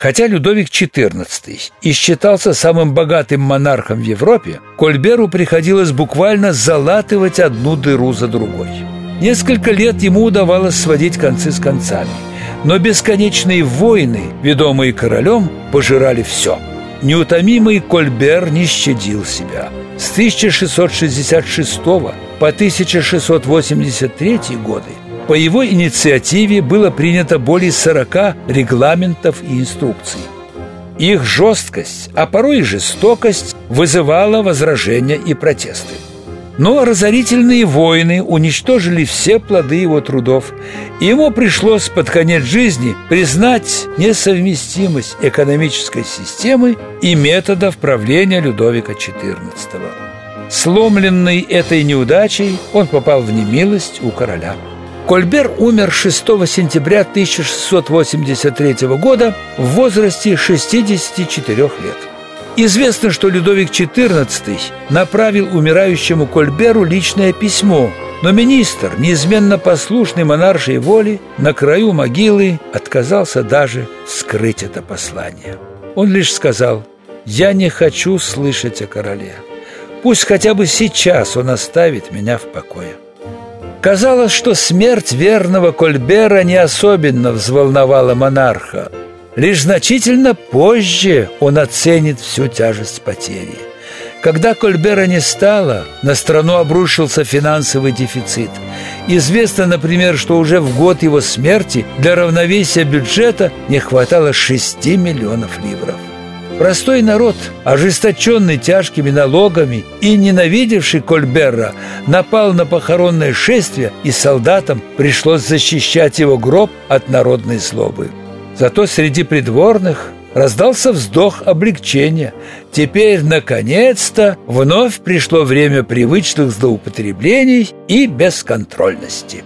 Хотя Людовик XIV и считался самым богатым монархом в Европе, Кольберу приходилось буквально залатывать одну дыру за другой. Несколько лет ему удавалось сводить концы с концами, но бесконечные войны, ведомые королем, пожирали все. Неутомимый Кольбер не щадил себя. С 1666 по 1683 годы по его инициативе было принято более 40 регламентов и инструкций. Их жесткость, а порой и жестокость вызывала возражения и протесты. Но разорительные войны уничтожили все плоды его трудов, и ему пришлось под конец жизни признать несовместимость экономической системы и методов правления Людовика XIV. Сломленный этой неудачей, он попал в немилость у короля. Кольбер умер 6 сентября 1683 года в возрасте 64 лет. Известно, что Людовик XIV направил умирающему Кольберу личное письмо, но министр, неизменно послушный монаршей воле, на краю могилы отказался даже вскрыть это послание. Он лишь сказал «Я не хочу слышать о короле. Пусть хотя бы сейчас он оставит меня в покое». Казалось, что смерть верного Кольбера не особенно взволновала монарха. Лишь значительно позже он оценит всю тяжесть потери. Когда Кольбера не стало, на страну обрушился финансовый дефицит. Известно, например, что уже в год его смерти для равновесия бюджета не хватало 6 миллионов ливров. Простой народ, ожесточенный тяжкими налогами и ненавидевший Кольберра, напал на похоронное шествие, и солдатам пришлось защищать его гроб от народной злобы. Зато среди придворных раздался вздох облегчения. Теперь, наконец-то, вновь пришло время привычных злоупотреблений и бесконтрольности.